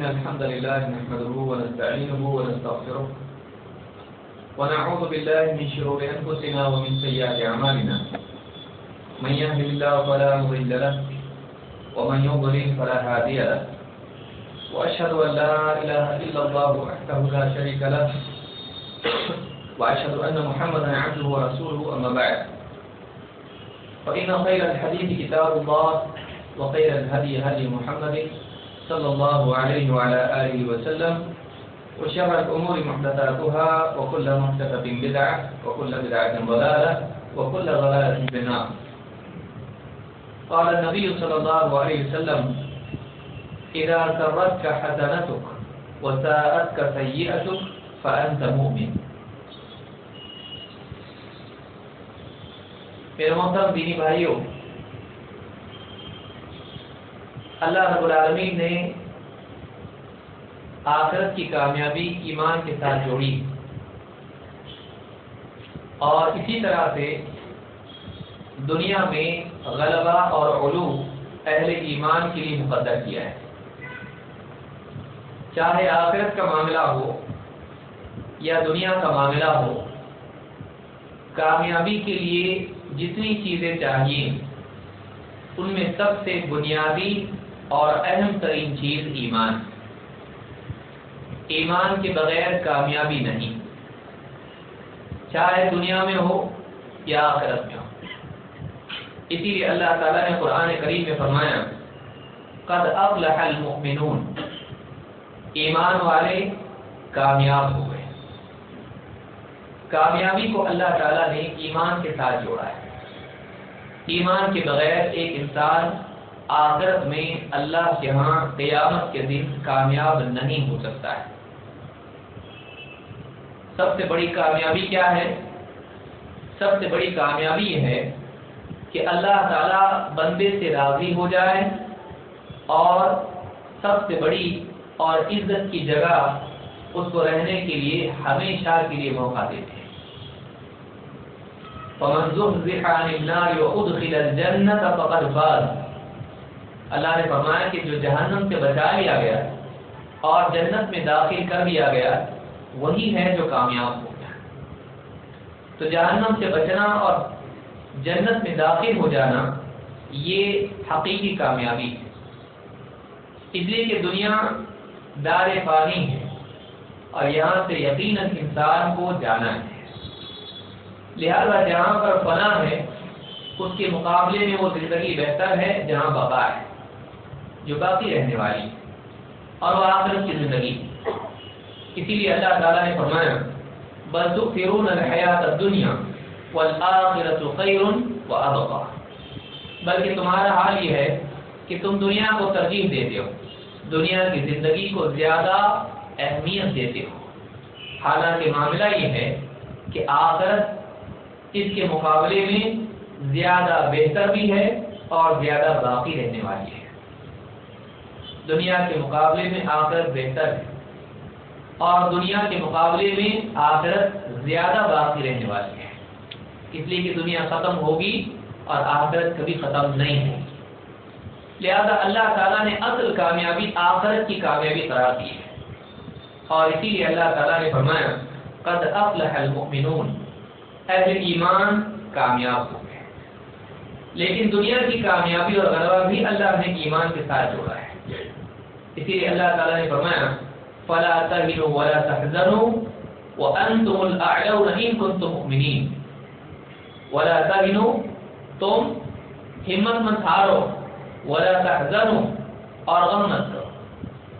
إن الحمد لله نحمده ونستعينه ونستغفره ونعوذ بالله من شرور أنفسنا ومن سيئات أعمالنا. من يهد الله فلا مضل له، ومن يضلل فلا هادي له. وأشهد أن لا إله إلا الله وحده لا شريك له، وأشهد أن محمدا عبده ورسوله، أما بعد. فإن خير الحديث كتاب الله، وخير الهدي هدي محمد صلى الله عليه وعلى آله وسلم، وشر الأمور محدثاتها، وكل محدثة بدعة، وكل بدعة ضلالة، وكل ضلالة في النار. قال النبي صلى الله عليه وسلم، إذا سرتك حسنتك وساءتك سيئتك فأنت مؤمن. میرے محترم دینی بھائیوں اللہ رب العالمین نے آخرت کی کامیابی ایمان کے ساتھ جوڑی۔ اور اسی طرح سے دنیا میں غلبہ اور علو اہل ایمان کے لیے مقدر کیا ہے۔ چاہے آخرت کا معاملہ ہو یا دنیا کا معاملہ ہو، کامیابی کے لیے جتنی چیزیں چاہیے، ان میں سب سے بنیادی اور اہم ترین چیز ایمان۔ ایمان کے بغیر کامیابی نہیں۔ چاہے دنیا میں ہو یا آخرت میں ہو۔ اسی لیے اللہ تعالیٰ نے قرآن کریم میں فرمایا، قد افلح المؤمنون۔ ایمان والے کامیاب ہو گئے۔ کامیابی کو اللہ تعالیٰ نے ایمان کے ساتھ جوڑا ہے۔ ایمان کے بغیر ایک انسان آخرت میں اللہ کے ہاں قیامت کے دن کامیاب نہیں ہو سکتا ہے۔ سب سے بڑی کامیابی کیا ہے؟ سب سے بڑی کامیابی یہ ہے کہ اللہ تعالیٰ بندے سے راضی ہو جائے اور سب سے بڑی اور عزت کی جگہ اس کو رہنے کے لیے ہمیشہ کے لیے موقع دیتے ہیں۔ فمن زحزح عن النار وادخل الجنة فقد فاز۔ اللہ نے فرمایا کہ جو جہنم سے بچا لیا گیا اور جنت میں داخل کر دیا گیا، وہی ہے جو کامیاب ہو گیا۔ تو جہنم سے بچنا اور جنت میں داخل ہو جانا، یہ حقیقی کامیابی ہے۔ اس لیے کہ دنیا دار فانی ہے اور یہاں سے یقیناً انسان کو جانا ہے۔ لہذا جہاں پر فنا ہے، اس کے مقابلے میں وہ زندگی بہتر ہے، جہاں بقا ہے۔ جو باقی رہنے والی اور وہ آخرت کی زندگی۔ اسی لیے اللہ تعالیٰ نے فرمایا، بل تؤثرون الحیات الدنیا والآخرت خیر وابقا بلکہ تمہارا حال یہ ہے کہ تم دنیا کو ترجیح دیتے ہو، دنیا کی زندگی کو زیادہ اہمیت دیتے ہو۔ حالانکہ معاملہ یہ ہے کہ آخرت اس کے مقابلے میں زیادہ بہتر بھی ہے اور زیادہ باقی رہنے والی ہے۔ دنیا کے مقابلے میں آخرت بہتر ہے۔ اور دنیا کے مقابلے میں آخرت زیادہ باقی رہنے والی ہے۔ اس لیے کہ دنیا ختم ہوگی اور آخرت کبھی ختم نہیں ہوگی۔ لہذا اللہ تعالیٰ نے اصل کامیابی آخرت کی کامیابی قرار دی ہے۔ اور اسی لیے اللہ تعالیٰ نے فرمایا، قد افلح المؤمنون۔ اہل ایمان کامیاب ہو گئے۔ لیکن دنیا کی کامیابی اور غلبہ بھی اللہ نے ایمان کے ساتھ جوڑا ہے۔ اسی لیے اللہ تعالیٰ نے فرمایا، فلا تهنوا ولا تحزنوا وانتم الاعلون ان كنتم مؤمنين ولا تهنوا، تم ہمت مت ہارو ولا تحزنوا اور غم مت کرو۔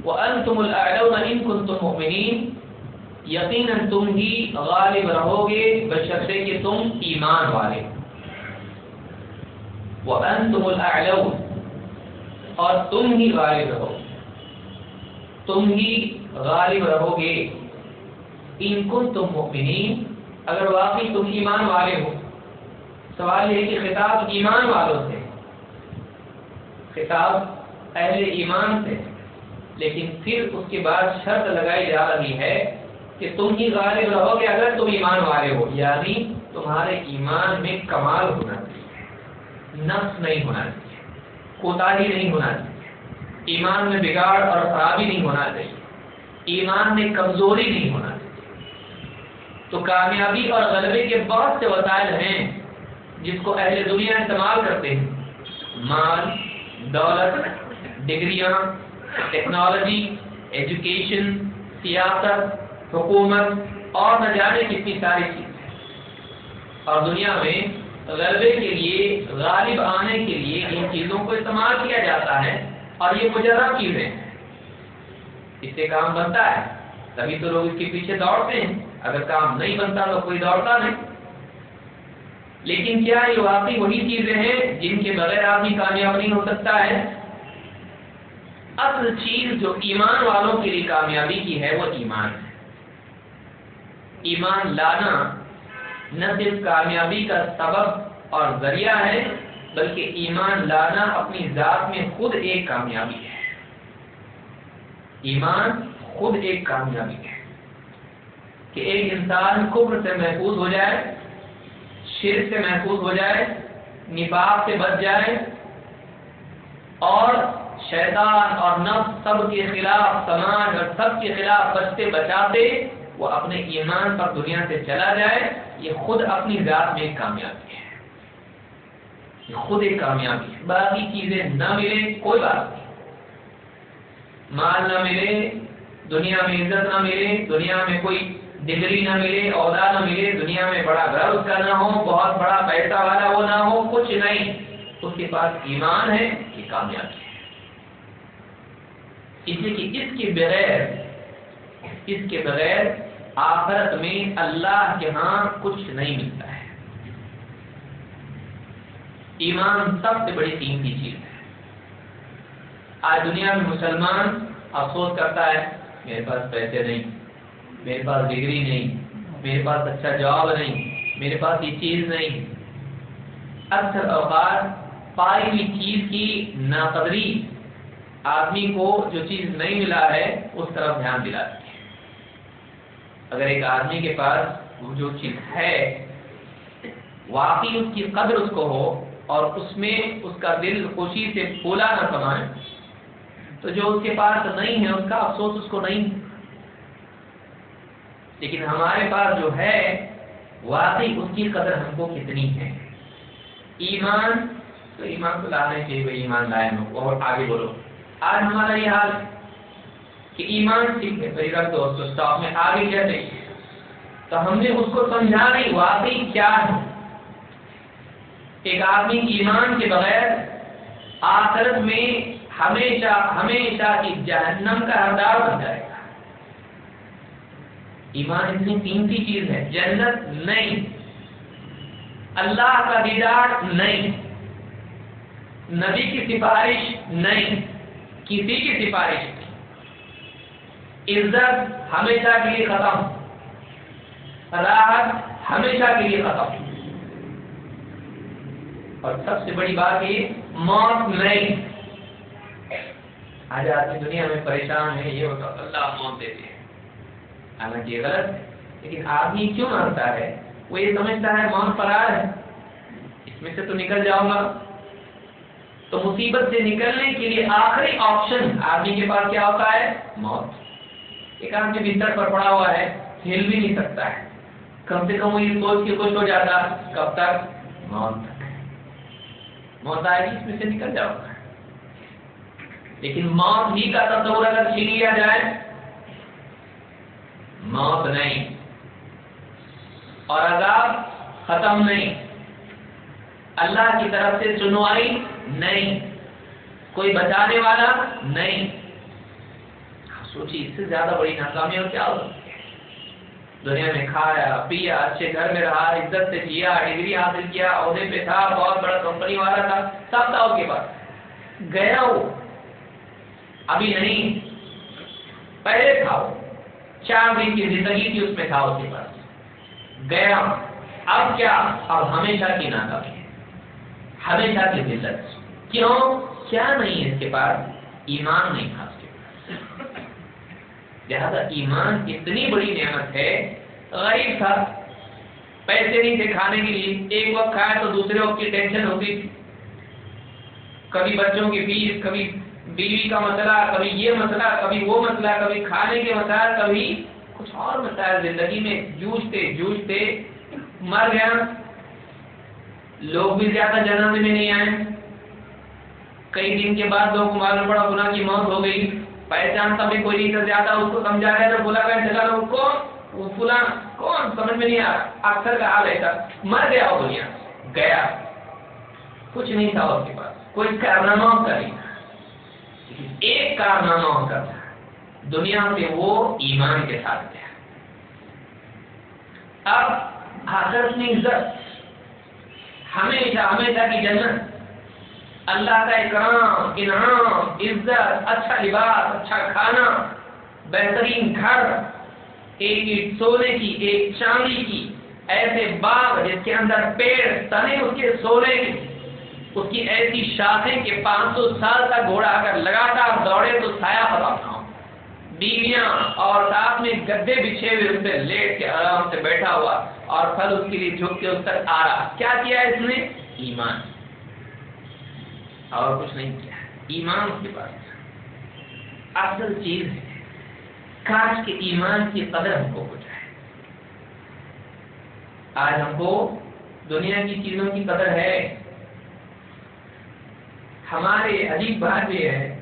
وانتم الاعلون ان كنتم مؤمنين، یقینا تم ہی غالب رہو گے بشرطے کہ تم ایمان والے۔ وانتم الاعلون اور تم ہی غالب رہو۔ تم ہی غالب رہو گے۔ ان کو تم مؤمنین، اگر واقعی تم ایمان والے ہو۔ سوال یہ ہے کہ خطاب ایمان والوں سے۔ خطاب اہل ایمان سے۔ لیکن پھر اس کے بعد شرط لگائی جا رہی ہے کہ تم ہی غالب رہو گے اگر تم ایمان والے ہو۔ یعنی تمہارے ایمان میں کمال ہونا چاہیے۔ نفس نہیں ہونا چاہیے۔ کوتا نہیں ہونا چاہیے۔ ایمان میں بگاڑ اور خرابی نہیں ہونا چاہیے۔ ایمان میں کمزوری نہیں ہونا چاہیے۔ تو کامیابی اور غلبے کے بہت سے وسائل ہیں جس کو اہل دنیا استعمال کرتے ہیں۔ مال، دولت، ڈگریاں، ٹیکنالوجی، ایجوکیشن، سیاست، حکومت اور نہ جانے کتنی ساری چیزیں اور دنیا میں غلبے کے لیے، غالب آنے کے لیے ان چیزوں کو استعمال کیا جاتا ہے۔ اور یہ مجرب چیزیں اس سے کام بنتا ہے۔ تبھی تو لوگ اس کے پیچھے دوڑتے ہیں۔ اگر کام نہیں بنتا تو کوئی دوڑتا نہیں۔ لیکن کیا یہ واقعی وہی چیزیں ہیں جن کے بغیر آدمی کامیاب نہیں ہو سکتا ہے؟ اصل چیز جو ایمان والوں کے لیے کامیابی کی ہے وہ ایمان ہے۔ ایمان لانا نہ صرف کامیابی کا سبب اور ذریعہ ہے بلکہ ایمان لانا اپنی ذات میں خود ایک کامیابی ہے۔ ایمان خود ایک کامیابی ہے۔ کہ ایک انسان کفر سے محفوظ ہو جائے، شرک سے محفوظ ہو جائے، نفاق سے بچ جائے، اور شیطان اور نفس سب کے خلاف سماج اور سب کے خلاف بچتے بچاتے وہ اپنے ایمان پر دنیا سے چلا جائے، یہ خود اپنی ذات میں ایک کامیابی ہے۔ یہ خود ایک کامیابی ہے۔ باقی چیزیں نہ ملے، کوئی بات نہیں۔ مال نہ ملے، دنیا میں عزت نہ ملے، دنیا میں کوئی ڈگری نہ ملے، عہدہ نہ ملے، دنیا میں بڑا گھر اس کا نہ ہو، بہت بڑا پیسہ والا وہ نہ ہو، کچھ نہیں۔ اس کے پاس ایمان ہے یہ کامیابی ہے۔ اس لیے کہ اس کے بغیر، اس کے بغیر آخرت میں اللہ کے ہاں کچھ نہیں ملتا ہے۔ ایمان سب سے بڑی قیمتی چیز ہے۔ آج دنیا میں مسلمان افسوس کرتا ہے، میرے پاس پیسے نہیں، میرے پاس ڈگری نہیں، میرے پاس اچھا جاب نہیں، میرے پاس یہ چیز نہیں۔ اکثر اوقات پائی ہوئی چیز کی ناقدری آدمی کو جو چیز نہیں ملا ہے، اس طرف دھیان دلاتی ہے۔ اگر ایک آدمی کے پاس جو چیز ہے، واقعی اس کی قدر اس کو ہو اور اس میں اس کا دل خوشی سے پھولا نہ سمائے تو جو اس کے پاس نہیں ہے، اس کا افسوس اس کو نہیں۔ لیکن ہمارے پاس جو ہے، واقعی اس کی قدر ہم کو کتنی ہے۔ ایمان، تو ایمان کو لانا چاہیے بھائی ایمان لائے اور آگے بولو۔ آج ہمارا یہ حال کہ ایمان ٹھیک ہے میری رکھ دو اسٹاپ میں آگے کیا چاہیے؟ تو ہم نے اس کو سمجھا نہیں، واقعی کیا ہے؟ ایک آدمی ایمان کے بغیر آخرت میں ہمیشہ ہمیشہ کی جہنم کا حقدار بن جائے گا۔ ایمان اتنی قیمتی چیز ہے، جنت نہیں، اللہ کا دیدار نہیں، نبی کی سفارش نہیں، کسی کی سفارش نہیں۔ عزت ہمیشہ کے لیے ختم، راحت ہمیشہ کے لیے ختم۔ اور سب سے بڑی بات یہ موت نہیں۔ آج آدمی دنیا میں پریشان ہے، یہ ہوتا اللہ موت دیتے ہیں۔ حالانکہ یہ غلط ہے۔ لیکن آدمی کیوں مرتا ہے؟ وہ یہ سمجھتا ہے، موت فرار ہے۔ اس میں سے تو نکل جاؤں گا۔ تو مصیبت سے نکلنے کے لیے آخری آپشن آدمی کے پاس کیا ہوتا ہے؟ موت۔ ایک آدمی بستر پر پڑا ہوا ہے، ہل بھی نہیں سکتا ہے۔ کم سے کم وہ یہ سوچ کے خوش ہو جاتا، کب تک؟ موت۔ تک اس میں سے نکل جاؤ۔ گا لیکن موت ہی کا تصور اگر چھین لیا جائے، موت نہیں۔ اور عذاب ختم نہیں۔ اللہ کی طرف سے سنوائی نہیں۔ کوئی بچانے والا نہیں۔ سوچی اس سے زیادہ بڑی ناکامی اور کیا ہو سکتی دنیا میں کھایا، پیا، اچھے گھر میں رہا، عزت سے جیا، ڈگری حاصل کیا، عہدے پہ تھا، بہت بڑا کمپنی والا تھا، سب تھا اس کے پاس گیا وہ۔ ابھی نہیں، پہلے تھا وہ چار دن کی زندگی تھی اس میں تھا اس کے پاس گیا، اب کیا؟ اب ہمیشہ کی ناکامی ہے، ہمیشہ کی ذلت کیوں؟ کیا نہیں ہے اس کے پاس؟ ایمان نہیں تھا۔ لہذا ایمان اتنی بڑی نعمت ہے، غریب تھا، پیسے نہیں تھے کھانے کے لیے، ایک وقت کھایا تو دوسرے وقت کی ٹینشن ہوتی تھی۔ کبھی بچوں کی فیس، کبھی بیوی کا مسئلہ، کبھی یہ مسئلہ، کبھی وہ مسئلہ، کبھی کھانے کے مسائل، کبھی کچھ اور مسائل۔ زندگی میں جوجتے جوجتے مر گیا۔ لوگ بھی زیادہ جنم میں نہیں آئے۔ کئی دن کے بعد لوگ معلوم پڑا گنا کی موت ہو گئی۔ پہچانتا بھی کوئی نہیں زیادہ اس کو سمجھا رہے تو بولا کہ چلا لوگ کو وہ فلاں کون؟ سمجھ میں نہیں آ رہا۔ اکثر کا حال ایسا۔ مر گیا وہ دنیا۔ گیا۔ کچھ نہیں تھا اس کے پاس۔ کوئی کارنامہ کا نہیں ایک کارنامہ کا تھا۔ دنیا سے وہ ایمان کے ساتھ گیا۔ اب حضرت نے عزت۔ ہمیشہ ہمیشہ کی جنت۔ اللہ کا اکرام، انعام، عزت اچھا لباس اچھا کھانا، بہترین گھر، ایک ایک سونے کی، ایک چاندی کی، ایسے باغ جس کے اندر پیڑ تنے اس کے سونے کی اس کی ایسی شاخیں کہ پانچ سو سال تک گھوڑا اگر لگاتار دوڑے تو سایہ پتا بیویاں اور ساتھ میں گدے بچھے ہوئے اس پہ لیٹ کے آرام سے بیٹھا ہوا اور پھل اس کے لیے جھک کے اس تک آ رہا۔ کیا کیا اس نے؟ ایمان۔ اور کچھ نہیں کیا۔ ایمان کے پاس اصل چیز ہے۔ کاش کے ایمان کی قدر ہم کو ہو جائے۔ آج ہم کو دنیا کی چیزوں کی قدر ہے۔ ہمارے عجیب بات یہ ہے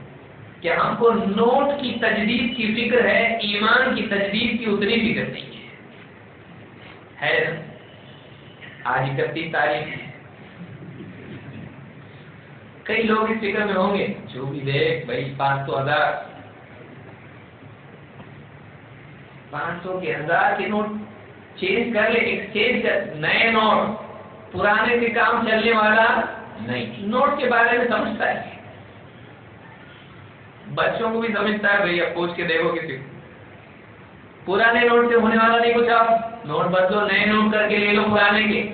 کہ ہم کو نوٹ کی تجدید کی فکر ہے، ایمان کی تجدید کی اتنی فکر نہیں ہے۔ آج اکتیس تاریخ ہے۔ کئی لوگ اس فکر میں ہوں گے، جو بھی دیکھ، بھائی، پانچ سو ہزار۔ پانچ سو کے ہزار کے نوٹ چینج کر لے ایکسچینج کر۔ نئے نوٹ۔ پرانے سے کام چلنے والا نہیں۔ نوٹ کے بارے میں سمجھتا ہے۔ بچوں کو بھی سمجھتا ہے، بھائی اب پوچھ کے دیکھو کسی کو۔ پرانے نوٹ سے ہونے والا نہیں کچھ آپ۔ نوٹ بدلو، نئے نوٹ کر کے لے لو پرانے کے۔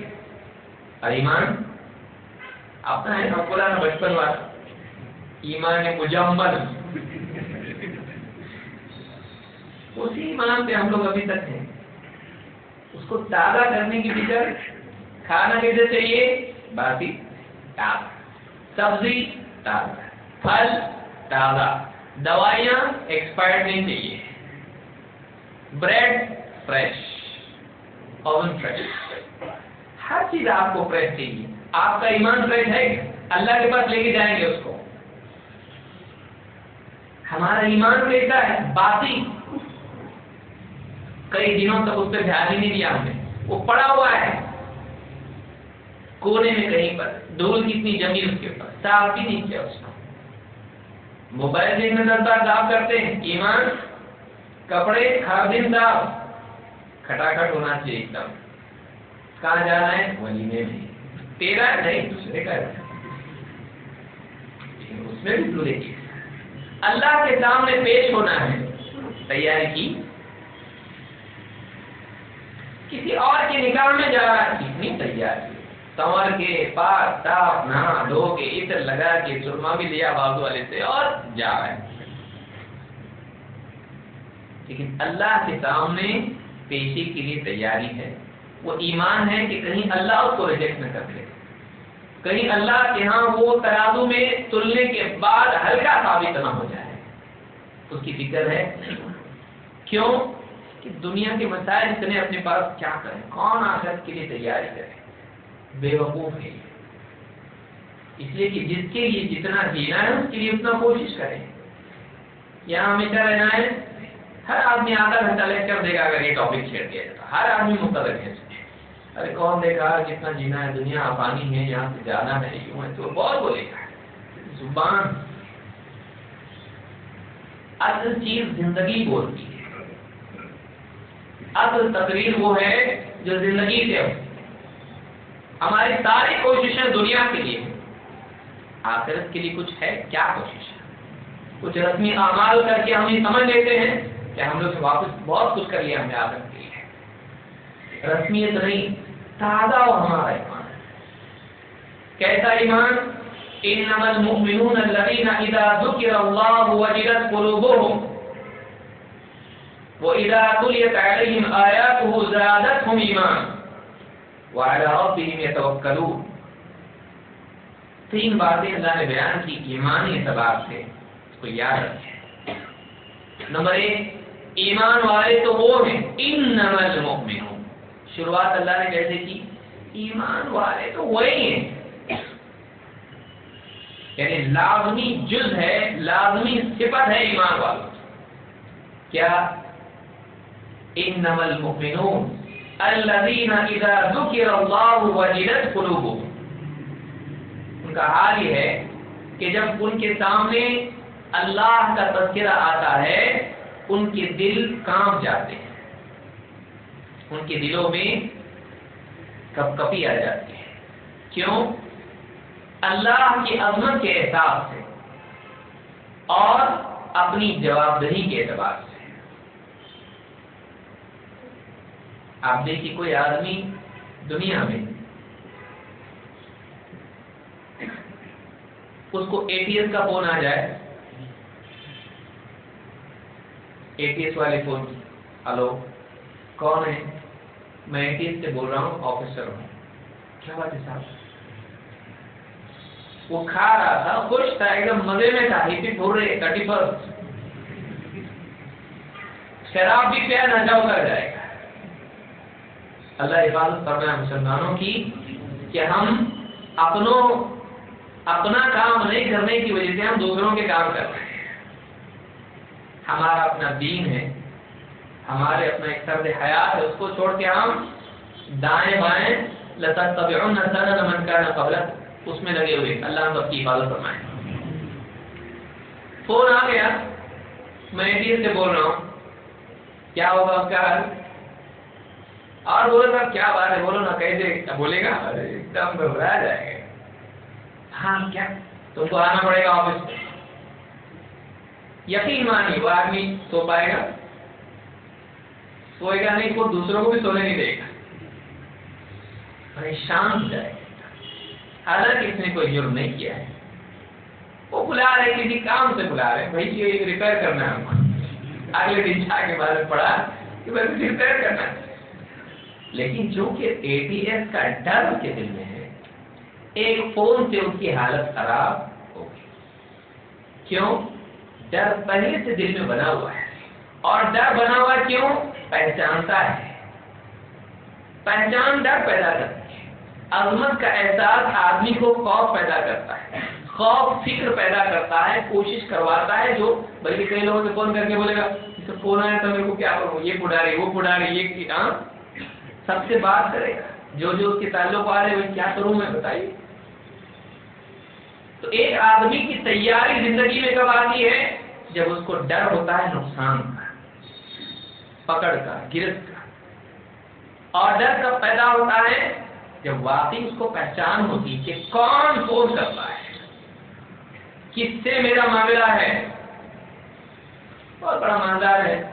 اور ایمان؟ اپنا ہے پرانا بچپن والا۔ ایمان مجمل۔ اسی ایمان پہ ہم لوگ ابھی تک ہیں۔ اس کو تازہ کرنے کی فکر، کھانا کیسے چاہیے؟ باسی، تازہ۔ سبزی، تازہ۔ پھل، تازہ۔ دوائیاں ایکسپائر نہیں چاہیے۔ Bread, fresh. Oven, fresh. ہر چیز آپ کو فریش چاہیے۔ آپ کا ایمان فریش ہے، اللہ کے پاس لے کے جائیں گے اس کو۔ ہمارا ایمان کیسا ہے؟ باسی کئی دنوں تک اس پہ دھیان ہی نہیں دیا ہم نے۔ وہ پڑا ہوا ہے۔ کونے میں کہیں پر۔ دھول کتنی جمی اس کے اوپر۔ صاف بھی نہیں کیا اس کو موبائل دیکھنے نظر صاف کرتے ہیں۔ ایمان، کپڑے ہر دن صاف۔ کھٹاکھٹ ہونا چاہیے ایک دم۔ کہاں جانا ہے؟ ولی میں بھی۔ تیرا نہیں، دوسرے کا اس میں بھی پورے کی۔ اللہ کے سامنے پیش ہونا ہے، تیاری کی۔ کسی اور کے نکاح میں جا رہا ہے کتنی تیاری۔ سنور کے پاس صاف نہا، دھو کے عطر لگا کے سرما بھی لیا بازو والے سے اور جا رہا ہے لیکن اللہ کے سامنے پیشی کے لیے تیاری ہے۔ وہ ایمان ہے کہ کہیں اللہ اس کو ریجیکٹ نہ کر لے کہیں اللہ کے ہاں وہ ترازو میں تلنے کے بعد ہلکا ثابت نہ ہو جائے۔ اس کی فکر ہے۔ کیوں؟ کہ دنیا کے مسائل اتنے اپنے پاس کیا کریں؟ کون آخرت کے لیے تیاری کرے؟ بے وقوف ہے۔ اس لیے کہ جس کے لیے جتنا جینا ہے، اس کے لیے اتنا کوشش کریں۔ یہاں ہمیشہ رہنا ہے، ہر آدمی آدھا گھنٹہ لیکچر دے گا اگر یہ ٹاپک چھیڑ دیا جاتا۔ ہر آدمی مختلف ہے۔ ارے کون دے گا جتنا جینا ہے دنیا آسانی ہے، یہاں سے جانا ہے، یوں ہے تو بہت بولے گا۔ زبان۔ اصل چیز زندگی بولتی ہے۔ اصل تقریر وہ ہے جو زندگی سے ہو۔ ہماری ساری کوششیں دنیا کے لیے آخرت کے لیے کچھ ہے؟ کیا کوشش ہے؟ کچھ رسمی اعمال کر کے ہم یہ سمجھ لیتے ہیں کہ ہم لوگ واپس بہت کچھ کر لیا ہم نے آخرت کے لیے۔ رسمیت نہیں۔ تازہ اور ہمارا ایمان۔ کیسا ایمان؟ انما المؤمنون الذين اذا ذكر الله وجلت قلوبهم واذا تليت عليهم اياته زادتهم ایمان وعلى ربهم يتوكلون تین باتیں اللہ نے بیان کی ایمانی اعتبار سے اس کو یاد رکھیں۔ نمبر ایک، ایمان والے تو وہ ہیں۔ ان نمل مومنون شروعات اللہ نے کیسے کی ایمان والے تو وہی ہیں۔ یعنی لازمی جز ہے، لازمی صفت ہے ایمان والوں کیا؟ ان نمل الذين اذا ذكر الله وجلت قلوبهم۔ ان کا حال یہ ہے کہ جب ان کے سامنے اللہ کا تذکرہ آتا ہے، ان کے دل کانپ جاتے ہیں۔ ان کے دلوں میں کپ کپی آ جاتی ہے۔ کیوں؟ اللہ کی عظمت کے احساس سے اور اپنی جواب دہی کے اعتبار سے۔ آپ دیکھیے کوئی آدمی دنیا میں اس کو اے ٹی ایس کا فون آ جائے۔ اے ٹی ایس والے فون ہلو؟ کون ہے میں اے ٹی سے بول رہا ہوں؟ آفیسر ہوں۔ کیا بات ہے صاحب؟ وہ کھا رہا تھا خوش تھا ایک دم مزے میں تھا ہپی پھول رہے تھرٹی فرسٹ شراب بھی پیا نشا کر جائے۔ گا اللہ حفاظت فرمایا مسلمانوں کی کہ ہم اپنوں اپنا کام نہیں کرنے کی وجہ سے ہم دوسروں کے کام کر رہے ہیں۔ ہمارا اپنا دین ہے۔ ہمارے اپنا ایک طرز حیات ہے، اس کو چھوڑ کے ہم دائیں بائیں لتا طب من کا قبل اس میں لگے ہوئے، اللہ ہم سب کی حفاظت فرمائے۔ فون آ گیا۔ میں دیر سے بول رہا ہوں۔ کیا ہوگا اس کا حل؟ اور بولے صاحب کیا بات ہے؟ بولو نا کیسے بولے گا؟ ایک دم گھبرایا جائے گا۔ ہاں کیا؟ تم کو آنا پڑے گا آفس میں۔ یقین مانی وہ آدمی سو پائے گا۔ سوئے گا نہیں وہ دوسروں کو بھی سونے نہیں دے گا۔ پریشان ہو جائے گا۔ حالانکہ اس نے کوئی جرم نہیں کیا ہے؟ وہ بلا رہے، کسی کام سے بلا رہے۔ بھائی جی، یہ ریپیئر کرنا ہے ہم۔ اگلے دن جا کے بعد پڑھا کہ بس ریپیئر کرنا ہے۔ لیکن جو کہ اے ٹی ایس کا ڈر کے دل میں ہے، ایک فون سے اس کی حالت خراب ہوگی کیوں؟ ڈر پہلے سے دل میں بنا ہوا ہے۔ اور ڈر بنا ہوا کیوں؟ پہچانتا ہے۔ پہچان ڈر پیدا کرتی ہے۔ عظمت کا احساس آدمی کو خوف پیدا کرتا ہے۔ خوف فکر پیدا کرتا ہے، کوشش کرواتا ہے جو بلکہ کئی لوگوں سے فون کر کے بولے گا فون آیا تو میرے کو کیا کروں یہ پڑا رہی، وہ پڑا رہی، یہ ہاں سب سے بات کرے گا۔ جو جو اس کے تعلق آ رہے ہیں، کیا کروں میں بتائیے۔ تو ایک آدمی کی تیاری زندگی میں کب آتی ہے؟ جب اس کو ڈر ہوتا ہے، نقصان۔ کا پکڑ کا گرفت کا اور ڈر کب پیدا ہوتا ہے؟ جب واقعی اس کو پہچان ہوتی کہ کون فون کرتا ہے۔ کس سے میرا معاملہ ہے؟ بہت بڑا ماندار ہے۔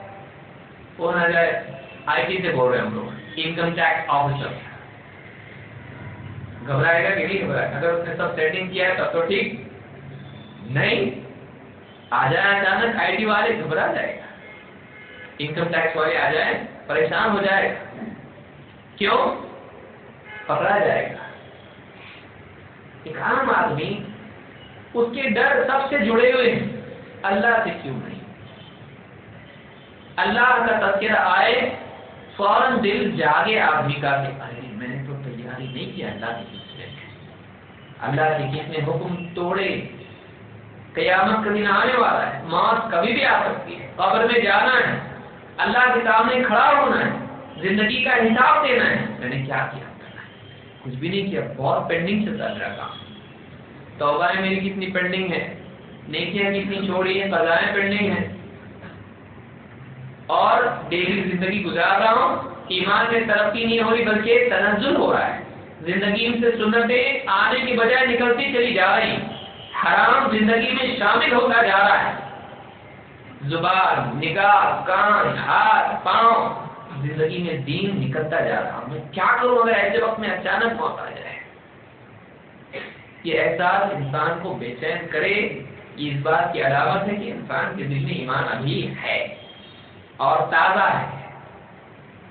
فون آ جائے۔ آئی ٹی سے بول رہے ہیں ہم لوگ۔ انکم ٹیکس آفیسر گھبرائے گا کہ نہیں گھبرائے گا؟ اگر اس نے سب سیٹنگ کیا ہے تب تو ٹھیک۔ نہیں، آ جائے اچانک آئی ٹی والے گھبرا جائے گا۔ انکم ٹیکس والے آ جائے پریشان ہو جائے۔ گا کیوں؟ پکڑا جائے گا۔ ایک عام آدمی اس کے ڈر سب سے جڑے ہوئے ہیں۔ اللہ سے کیوں نہیں؟ اللہ کا تذکرہ آئے، فوراً دل جاگے آدمی کا کہ ارے، میں نے تو تیاری نہیں کیا اللہ کے سلسلے میں اللہ کے کس نے حکم توڑے۔ قیامت کا دن آنے والا ہے، موت کبھی بھی آ سکتی ہے۔ قبر میں جانا ہے۔ اللہ کے سامنے کھڑا ہونا ہے، زندگی کا حساب دینا ہے۔ میں نے کیا کیا؟ کچھ بھی نہیں کیا، بہت پینڈنگ سے چل رہا کام۔ توبہ میری کتنی پینڈنگ ہے، نیکیاں کتنی چھوڑی ہیں سزائیں پینڈنگ ہیں۔ اور ڈیلی زندگی گزار رہا ہوں، ایمان میں ترقی نہیں ہو رہی، بلکہ تنزل ہو رہا ہے۔ زندگی سے سنتیں آنے کی بجائے نکلتی چلی جا رہی۔ حرام زندگی میں شامل ہوتا جا رہا ہے۔ زبان نگاہ کان، ہاتھ، پاؤں، زندگی میں دین نکلتا جا رہا ہوں میں کیا کروں اگر ایسے وقت میں اچانک موت آ جائے؟ یہ احساس انسان کو بے چین کرے۔ یہ اس بات کی علامت ہے کہ انسان کے دل میں ایمان ابھی ہے اور تازہ ہے۔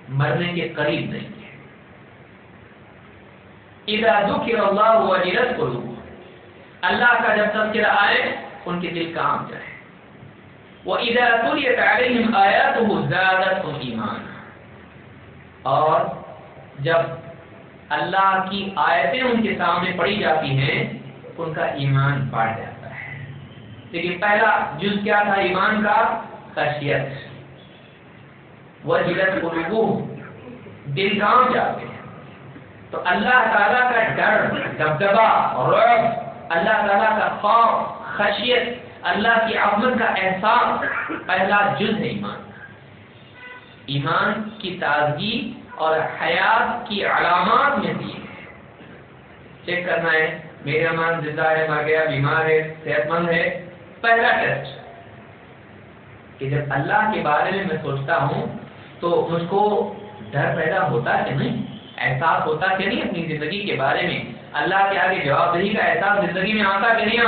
مرنے کے قریب نہیں ہے۔ اذا ذکر اللہ اللہ کا جب تذکرہ آئے، ان کے دل کام جائے۔ وَإِذَا تُلِيَتْ عَلَيْهِمْ آيَاتُهُ زَادَتْهُمْ ایمان اور جب اللہ کی آیتیں ان کے سامنے پڑھی جاتی ہیں، ان کا ایمان بڑھ جاتا ہے۔ لیکن پہلا جز کیا تھا ایمان کا؟ خشیت۔ وجلت قلوبهم۔ دل کام جاتے ہیں۔ تو اللہ تعالیٰ کا ڈر دبدبا رعب، اللہ تعالیٰ کا خوف، خشیت اللہ کی عظمت کا احساس پہلا جز ہے ایمان ایمان کی تازگی اور حیات کی علامات میں دی چیک کرنا ہے میرا مان زندہ ہے، مر گیا، بیمار ہے، صحت مند ہے۔ پہلا ٹیسٹ۔ کہ جب اللہ کے بارے میں میں سوچتا ہوں تو مجھ کو ڈر پیدا ہوتا کہ نہیں؟ احساس ہوتا کہ نہیں اپنی زندگی کے بارے میں؟ اللہ کے آگے جواب دہی کا احساس زندگی میں آتا کہ نہیں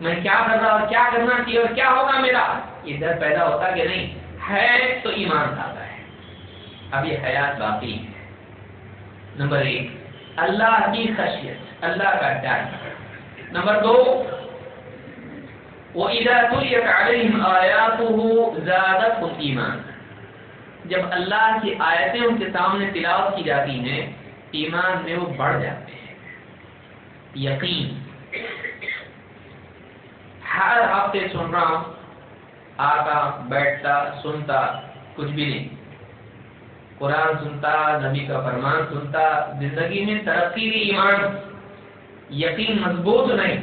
میں کیا کر رہا اور کیا کرنا چاہیے اور کیا ہوگا میرا؟ یہ ڈر پیدا ہوتا کہ نہیں ہے تو ایمان کھاتا ہے۔ اب یہ حیات باقی ہے۔ نمبر ایک، اللہ کی خشیت، اللہ کا ڈر۔ نمبر دو، وَإِذَا تُلِيَتْ عَلَيْهِمْ آيَاتُهُ زَادَتْهُمْ ایمان جب اللہ کی آیتیں ان کے سامنے تلاوت کی جاتی ہیں، ایمان میں وہ بڑھ جاتے ہیں۔ یقین۔ ہر ہفتے سن رہا ہوں، آتا، بیٹھتا، سنتا، کچھ بھی نہیں۔ قرآن سنتا، نبی کا فرمان سنتا، زندگی میں ترقی نہیں ایمان۔ یقین مضبوط نہیں۔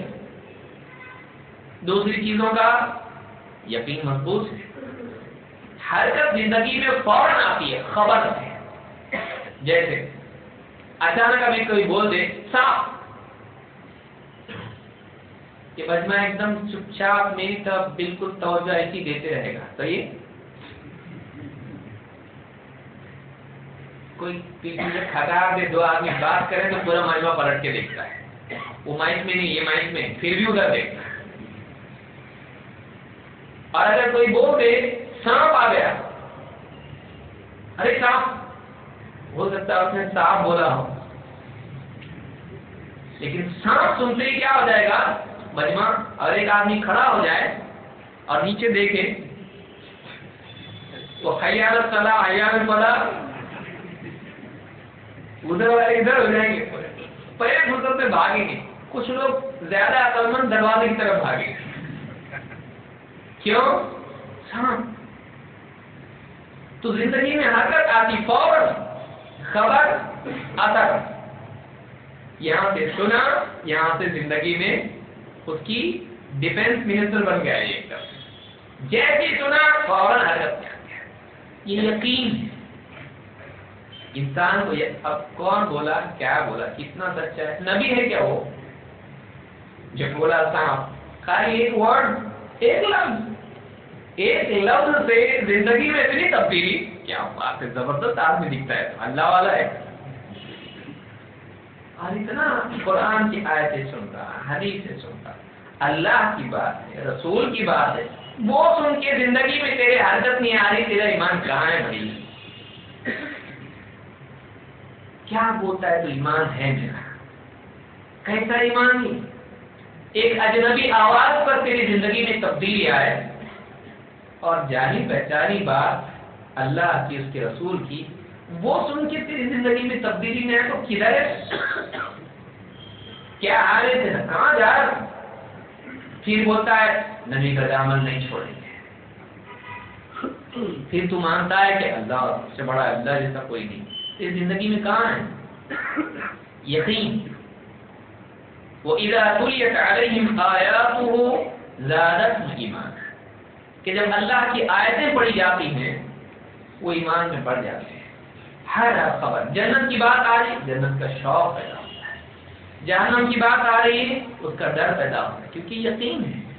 دوسری چیزوں کا یقین مضبوط ہے۔ حرکت زندگی میں فوراً آتی ہے، خبر ہے۔ جیسے اچانک ابھی کوئی بول دے، صاف۔ کہ بجمہ ایک دم چپ چاپ میری طرف بالکل توجہ ایسی دیتے رہے گا۔ صحیح کوئی کھٹار دے دو آدمی بات کرے تو پورا مجمع پلٹ کے دیکھتا ہے۔ وہ مائک میں نہیں، یہ مائک میں، پھر بھی ادھر دیکھتا ہے۔ اور اگر کوئی بول دے، سانپ آ گیا۔ ارے سانپ، ہو سکتا ہے اس نے صاف بولا ہو۔ لیکن سانپ سنتے ہی کیا ہو جائے گا؟ مجمع اور ایک آدمی کھڑا ہو جائے اور نیچے دیکھے، تو حیال صلاح حیال فلاح ادھر والے ادھر ہو جائیں گے پہلے فرصت میں بھاگیں گے۔ کچھ لوگ زیادہ عقل مند دروازے کی طرف بھاگے کیوں؟ تو زندگی میں حرکت آتی، فوراً خبر اثر یہاں سے سنا، یہاں سے زندگی میں اس کی ڈیفینس منسٹر بن گیا ایک دم جیسی سنا فوراً حرکت میں آ گیا یہ یقین انسان کو یہ اب کون بولا، کیا بولا، کتنا سچا ہے، نبی ہے کیا وہ؟ جو بولا صاحب، خالی ایک ورڈ ایک لفظ۔ ایک لفظ سے زندگی میں اتنی تبدیلی، کیا بات ہے، زبردست آدمی دکھتا ہے۔ اللہ والا ہے۔ اور اتنا قرآن کی آیتیں سنتا حدیث سے سنتا اللہ کی بات ہے، رسول کی بات ہے۔ وہ سن کے زندگی میں تیرے حرکت نہیں آ رہی، تیرا ایمان کہاں ہے بھائی؟ کیا بولتا ہے تو ایمان ہے میرا؟ کیسا ایمان ہی ایک اجنبی آواز پر تیری زندگی میں تبدیلی آئے۔ اور جانی پہچانی بات اللہ کی، اس کے رسول کی۔ وہ سن کے تیری زندگی میں تبدیلی میں آئے تو کدھر ہے؟ کیا آ رہے تھے کہاں جا رہا پھر بولتا ہے، نبی کا دامن نہیں چھوڑیں گے۔ پھر تو مانتا ہے کہ اللہ سے بڑا اللہ جیسا کوئی نہیں۔ اس زندگی میں کہاں ہے؟ یقین۔ وہ اذا تلیت ایمان۔ کہ جب اللہ کی آیتیں پڑھی جاتی ہیں، وہ ایمان میں بڑھ جاتے ہیں۔ ہر خبر۔ جنت کی بات آ رہی ہے جنت کا شوق پیدا ہوتا ہے۔ جہنم کی بات آ رہی ہے، اس کا ڈر پیدا ہوتا ہے، کیونکہ یقین ہے۔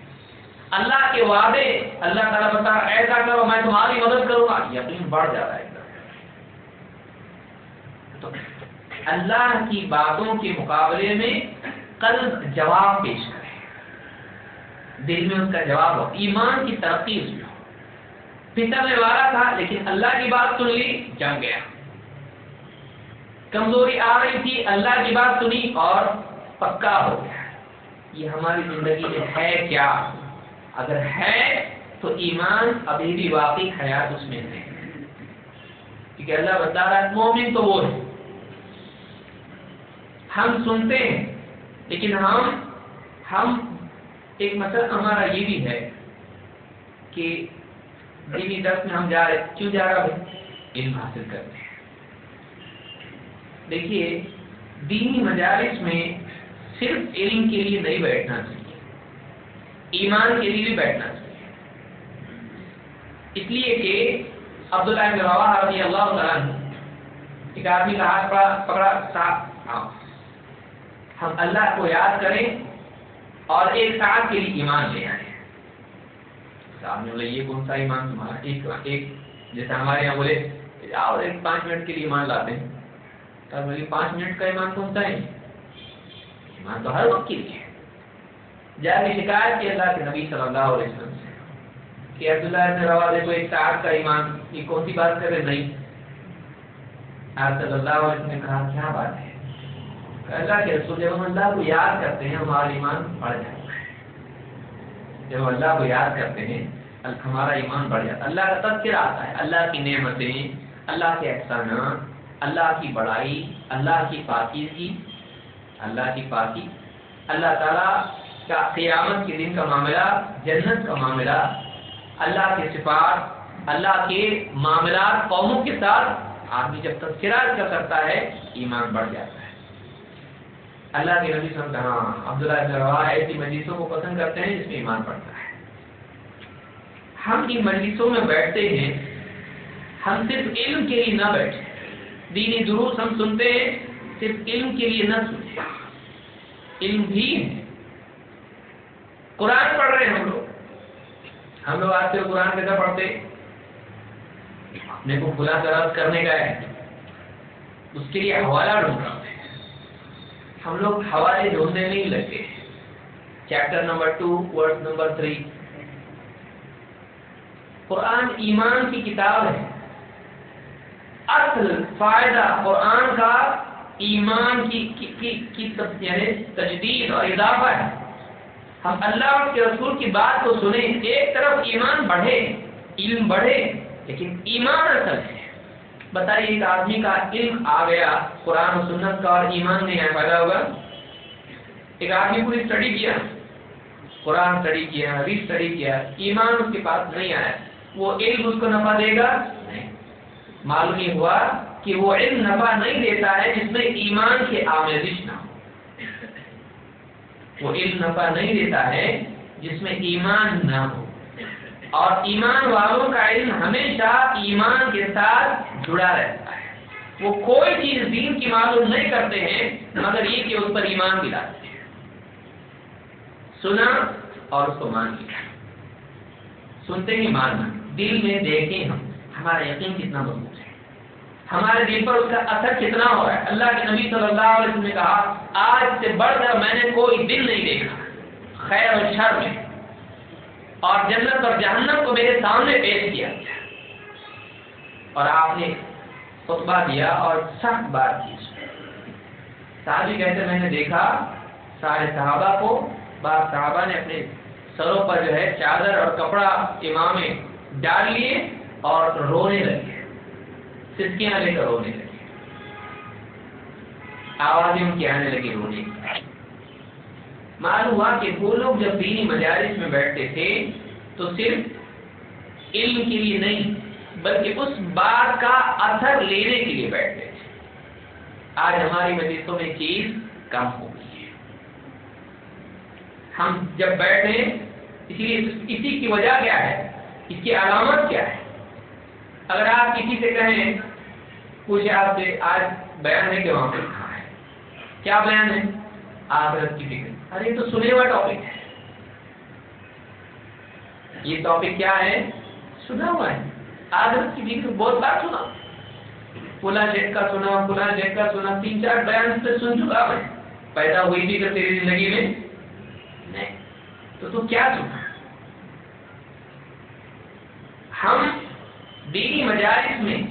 اللہ کے وعدے، اللہ تعالیٰ بتا ایسا کرو، میں تمہاری مدد کروں گا۔ یقین بڑھ جاتا ہے۔ تو اللہ کی باتوں کے مقابلے میں قلب جواب پیش کرے۔ دل میں اس کا جواب ہو۔ ایمان کی ترقی اس میں ہو۔ پتر والا تھا لیکن اللہ کی بات سن لی جم گیا۔ کمزوری آ رہی تھی، اللہ کی بات سنی اور پکا ہو گیا۔ یہ ہماری زندگی میں ہے کیا؟ اگر ہے تو ایمان ابھی بھی واقعی حیات اس میں ہے۔ کیونکہ اللہ بتا رہا ہے، مومن تو وہ ہے ہم سنتے ہیں، لیکن ہم ہم، ایک مطلب ہمارا یہ بھی ہے کہ دینی درس میں ہم جا رہے، کیوں جا رہا بھائی؟ علم حاصل کرتے ہیں۔ دیکھیے، دینی مجالس میں صرف علم کے لیے نہیں بیٹھنا چاہیے، ایمان کے لیے بھی بیٹھنا چاہیے۔ اس لیے کہ عبداللہ بن رواح رضی اللہ تعالیٰ ایک آدمی کا ہاتھ پڑا، پکڑا، صاحب ہم اللہ کو یاد کریں اور ایک ساتھ کے لیے ایمان لے آئے صاحب نے بولے یہ کون سا ایمان تمہارا؟ ایک ایک، جیسے ہمارے یہاں بولے اور ایک پانچ منٹ کے لیے ایمان لاتے ہیں۔ تو بولے پانچ منٹ کا ایمان کون سا ہے ایمان تو ہر وقت کے لیے جا کے شکایت کی اللہ کے نبی صلی اللہ علیہ وسلم سے کہ عبداللہ ابن روا کو ایک ساتھ کا ایمان یہ کون سی بات کرے نہیں آپ صلی اللہ علیہ وسلم نے کہا کیا بات ہے اللہ کے رسول جب ہم اللہ کو یاد کرتے ہیں ہمارا ایمان بڑھ جاتا ہے جب اللہ کو یاد کرتے ہیں ہمارا ایمان بڑھ جاتا ہے اللہ کا تذکر آتا ہے اللہ کی نعمتیں اللہ کے احسانات اللہ کی بڑائی، اللہ کی پاکیزگی، اللہ کی پاکی۔ اللہ تعالیٰ کا قیامت کے دن کا معاملہ، جنت کا معاملہ۔ اللہ کے صفات، اللہ کے معاملات قوموں کے ساتھ آدمی جب تذکرہ کرتا ہے، ایمان بڑھ جاتا ہے۔ اللہ کے نبی صلی اللہ ہاں عبداللہ ایسی مجلسوں کو پسند کرتے ہیں جس میں ایمان پڑتا ہے۔ ہم ان مجلسوں میں بیٹھتے ہیں، ہم صرف علم کے لیے نہ بیٹھے دینی دروس ہم سنتے ہیں، صرف علم کے لیے نہ سنتے۔ علم بھی ہے۔ قرآن پڑھ رہے ہیں ہم لوگ۔ ہم لوگ آج سے قرآن کیسا پڑھتے اپنے کو کھلا درد کرنے کا ہے۔ اس کے لیے حوالہ ڈھونڈ رہا ہم لوگ حوالے ڈھونڈنے نہیں لگے chapter number two word number three Quran ایمان کی کتاب ہے۔ اصل فائدہ قرآن کا ایمان کی کی, کی, کی یعنی تجدید اور اضافہ ہے۔ ہم اللہ کے رسول کی بات کو سنیں ایک طرف ایمان بڑھے علم بڑھے لیکن ایمان اصل ہے۔ بتائیے ایک آدمی کا علم آ گیا قرآن و سنت کا اور ایمان نہیں آیا پیدا ہوگا ایک آدمی پوری اسٹڈی کیا۔ قرآن اسٹڈی کیا حدیث اسٹڈی کیا ایمان اس کے پاس نہیں آیا۔ وہ علم اس کو نفع دے گا معلوم یہ ہوا کہ وہ علم نفع نہیں دیتا ہے جس میں ایمان کے آمیزش نہ ہو۔ وہ علم نفع نہیں دیتا ہے جس میں ایمان نہ ہو۔ اور ایمان والوں کا علم ہمیشہ ایمان کے ساتھ جڑا رہتا ہے۔ وہ کوئی چیز دین کی معلوم نہیں کرتے ہیں، مگر یہ کہ اس پر ایمان دلاتے ہیں۔ سنا اور اس کو مان لیا۔ سنتے ہی ماننا دل میں دیکھیں ہم۔ ہمارا یقین کتنا مضبوط ہے؟ ہمارے دل پر اس کا اثر کتنا ہو رہا ہے؟ اللہ کے نبی صلی اللہ علیہ وسلم نے کہا، آج سے بڑھ کر میں نے کوئی دل نہیں دیکھا، خیر اور شر میں اور جنت اور جہنم کو میرے سامنے پیش کیا گیا۔ اور آپ نے خطبہ دیا اور سخت بات کی صحابی کہتے، میں نے دیکھا سارے صحابہ کو، بعض صحابہ نے اپنے سروں پر جو ہے چادر اور کپڑا امام ڈال لیے۔ اور رونے لگے سسکیاں لے کر رونے لگے آوازیں ان کی آنے لگی رونے کی۔ معلوم ہوا کہ وہ لوگ جب دینی مجالس میں بیٹھتے تھے، تو صرف علم کے لیے نہیں، بلکہ اس بات کا اثر لینے کے لیے بیٹھتے تھے۔ آج ہماری مجلسوں میں چیز کم ہو گئی ہے۔ ہم جب بیٹھے اسی لیے اسی کی وجہ کیا ہے؟ اس کی علامت کیا ہے؟ اگر آپ کسی سے کہیں پوچھے آپ سے، آج بیان ہے کہ وہاں پہ کہاں ہے کیا بیان ہے؟ آخرت کی فکر۔ ارے تو سنے ہوا ٹاپک ہے۔ یہ ٹاپک کیا ہے؟ سنا ہوا ہے۔ آخرت کی فکر، بہت بار سنا۔ پلا جیٹ کا سنا پلا جیٹ کا سنا، تین چار بیان سے سن چکا میں۔ پیدا ہوئی بھی کر تیری زندگی میں؟ نہیں۔ تو تو کیا سنا ہم دینی مجالس میں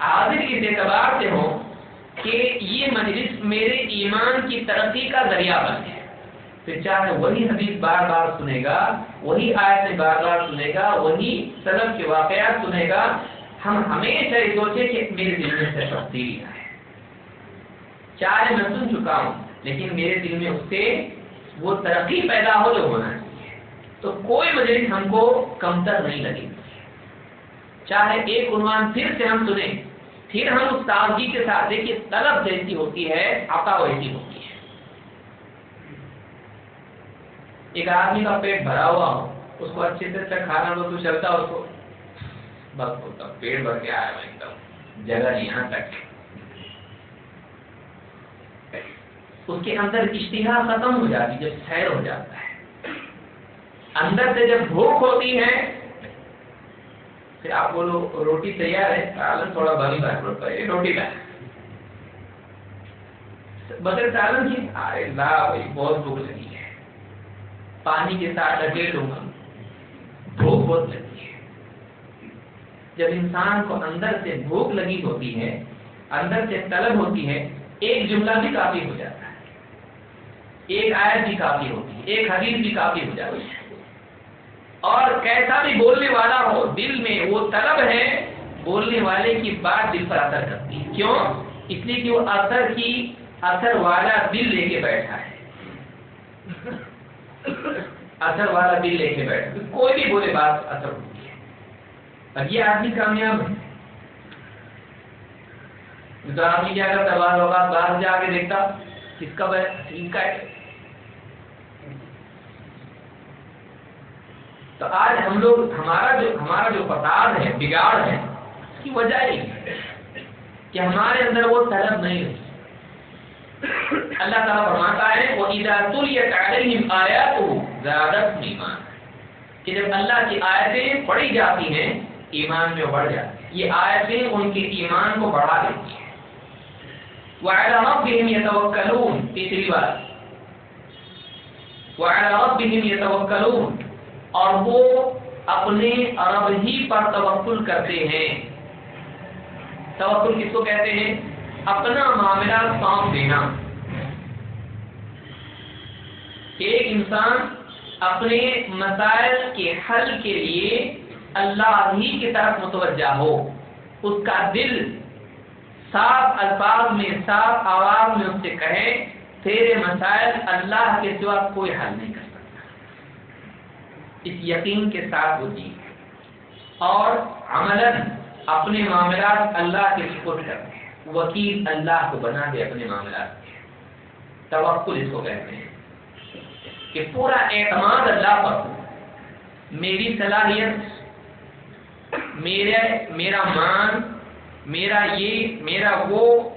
حاضر اس اعتبار سے ہوں کہ یہ مجلس میرے ایمان کی ترقی کا ذریعہ بن گئے پھر چاہے وہی حدیث بار بار سنے گا، وہی آیت بار بار سنے گا، وہی سلب کے واقعات سنے گا، ہم ہمیشہ یہ سوچے کہ میرے دل میں سے تبدیلی آئے۔ چاہے میں سن چکا ہوں، لیکن میرے دل میں اس سے وہ ترقی پیدا ہو جو ہونا چاہیے۔ تو کوئی مجلس ہم کو کمتر نہیں لگے۔ چاہے ایک عنوان پھر سے ہم سنیں پھر ہم اس تازگی کے ساتھ دیکھیے، طلب جیسی ہوتی ہے، عطا ویسی ہوتی ہے۔ ایک آدمی کا پیٹ بھرا ہوا ہو، اس کو اچھے سے اچھا کھانا تو چلتا اس کو۔ بس ہوتا پیٹ بھر کے آیا ایک دم جگہ یہاں تک۔ اس کے اندر اشتہا ختم ہو جاتی، جب سیر ہو جاتا ہے۔ اندر سے جب بھوک ہوتی ہے پھر آپ بولو روٹی تیار ہے، سالن تھوڑا بھاری بھائی روٹی کا بغیر سالن کی بہت بھوک لگی ہے۔ پانی کے ساتھ لگے لوں گا بھوک بہت لگی ہے۔ جب انسان کو اندر سے بھوک لگی ہوتی ہے، اندر سے طلب ہوتی ہے، ایک جملہ بھی کافی ہو جاتا ہے۔ ایک آیت بھی کافی ہوتی ہے، ایک حدیث بھی کافی ہو جاتی ہے۔ اور کیسا بھی بولنے والا ہو دل میں وہ طلب ہے، بولنے والے کی بات دل پر اثر کرتی ہے۔ کیوں؟ اس لیے کہ وہ اثر کی اثر والا دل لے کے بیٹھا ہے۔ اثر والا دل لے کے بیٹھا کوئی بھی بولے بات اثر ہوتی ہے۔ اب یہ آدمی کامیاب ہے۔ تو آدمی کیا کرتا بعض اوقات باہر جا کے دیکھتا کس کا ان کا ہے تو آج ہم لوگ ہمارا جو ہمارا جو فساد ہے، بگاڑ ہے، اس کی وجہ یہ کہ ہمارے اندر وہ طلب نہیں ہوتی۔ اللہ تعالیٰ فرماتا ہے وہ علیہم آیات زیادت ایمان کہ جب اللہ کی آیتیں پڑھی جاتی ہیں، ایمان میں بڑھ جاتی ہیں۔ یہ آیتیں ان کے ایمان کو بڑھا دیتی ہیں۔ وَعَلَى يَتَوَكَّلُونَ۔ تیسری بات۔ وَعَلَى رَبِّهِمْ يَتَوَكَّلُونَ۔ اور وہ اپنے رب ہی پر توکل کرتے ہیں۔ توکل کس کو کہتے ہیں؟ اپنا معاملہ سونپ دینا۔ ایک انسان اپنے مسائل کے حل کے لیے اللہ ہی کی طرف متوجہ ہو۔ اس کا دل صاف الفاظ میں، صاف آواز میں اس سے کہے، تیرے مسائل اللہ کے سوا کوئی حل نہیں کر اس یقین کے ساتھ ہوتی ہے۔ اور عمل اپنے معاملات اللہ کے سپرد کرتے ہیں وکیل اللہ کو بنا دے اپنے معاملات۔ توکل اس کو کہتے ہیں۔ کہ پورا اعتماد اللہ پر میری صلاحیت، میرے، میرا مان، میرا یہ، میرا وہ،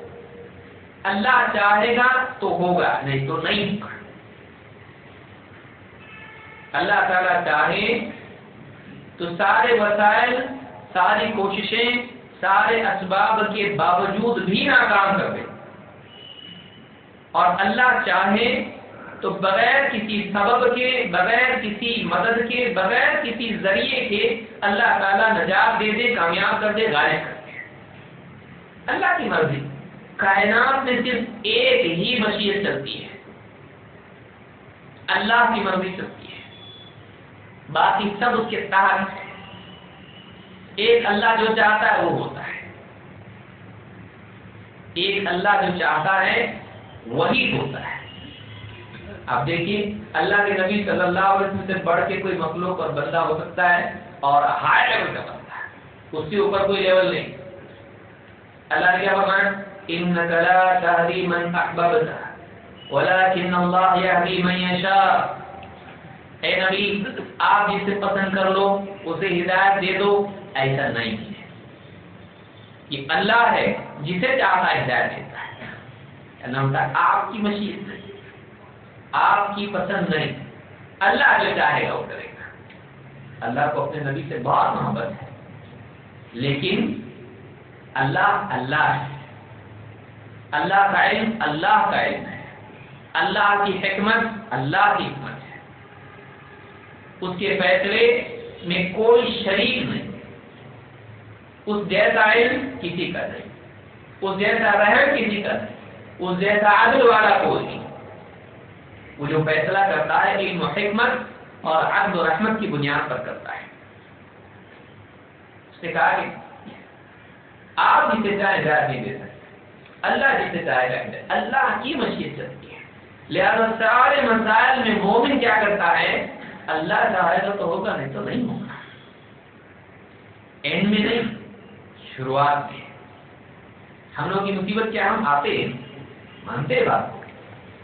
اللہ چاہے گا تو ہوگا، نہیں تو نہیں۔ ہوگا اللہ تعالیٰ چاہے تو سارے وسائل، ساری کوششیں، سارے اسباب کے باوجود بھی ناکام کر دے اور اللہ چاہے تو بغیر کسی سبب کے، بغیر کسی مدد کے، بغیر کسی ذریعے کے اللہ تعالیٰ نجات دے دے، کامیاب کر دے غائب کر دے۔ اللہ کی مرضی۔ کائنات میں صرف ایک ہی مشیت چلتی ہے۔ اللہ کی مرضی چلتی ہے۔ باقی سب اس کے تحت ایک اللہ جو چاہتا ہے وہ ہوتا ہے۔ ایک اللہ جو چاہتا ہے وہی ہوتا ہے۔ آپ دیکھیے، اللہ کے نبی صلی اللہ علیہ وسلم سے بڑھ کے کوئی مخلوق اور بندہ ہو سکتا ہے اور ہائی لیول کا بندہ ہے۔ اس کے اوپر کوئی لیول نہیں۔ اللہ کیا فرمایا؟ انك لا تهدي من احببت ولكن الله يهدي من يشاء۔ اے نبی، آپ جسے پسند کر لو، اسے ہدایت دے دو۔ ایسا نہیں ہے۔ یہ اللہ ہے جسے چاہتا ہدایت دیتا ہے۔ اللہ آپ کی مشیت نہیں، آپ کی پسند نہیں۔ اللہ جو چاہے گا وہ کرے گا۔ اللہ کو اپنے نبی سے بہت محبت ہے۔ لیکن اللہ اللہ ہے۔ اللہ کا علم، اللہ کا علم ہے۔ اللہ کی حکمت، اللہ کی حکمت۔ اس کے فیصلے میں کوئی شریک نہیں۔ اس جیسا علم کسی کا نہیں۔ اس جیسا رحم کسی کا نہیں۔ اس جیسا عدل والا کوئی نہیں۔ وہ جو فیصلہ کرتا ہے علم و حکمت اور عدل و رحمت کی بنیاد پر کرتا ہے۔ اس نے کہا کہ آپ جسے چاہے ہدایت نہیں دے سکتے۔ اللہ جسے چاہے گا اللہ کی مشیت چلتی ہے۔ لہذا سارے مسائل میں مومن کیا کرتا ہے؟ اللہ چاہے گا تو ہوگا، نہیں تو نہیں ہوگا۔ اینڈ میں نہیں، شروعات میں۔ ہم لوگ کی مصیبت کیا ہم آتے ہیں، مانتے بات کو۔